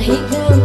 he can